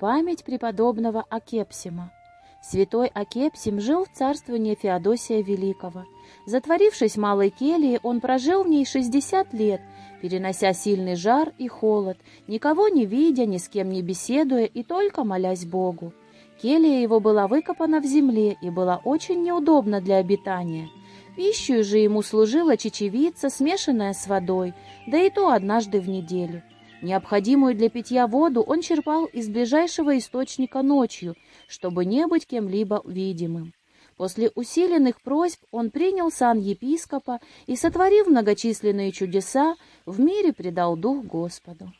Память преподобного Акепсима. Святой Акепсим жил в царствовании Феодосия Великого. Затворившись в малой келье, он прожил в ней 60 лет, перенося сильный жар и холод, никого не видя, ни с кем не беседуя и только молясь Богу. Келья его была выкопана в земле и была очень неудобна для обитания. Пищей же ему служила чечевица, смешанная с водой, да и то однажды в неделю. Необходимую для питья воду он черпал из ближайшего источника ночью, чтобы не быть кем-либо видимым. После усиленных просьб он принял сан епископа и, сотворив многочисленные чудеса, в мире предал дух Господу.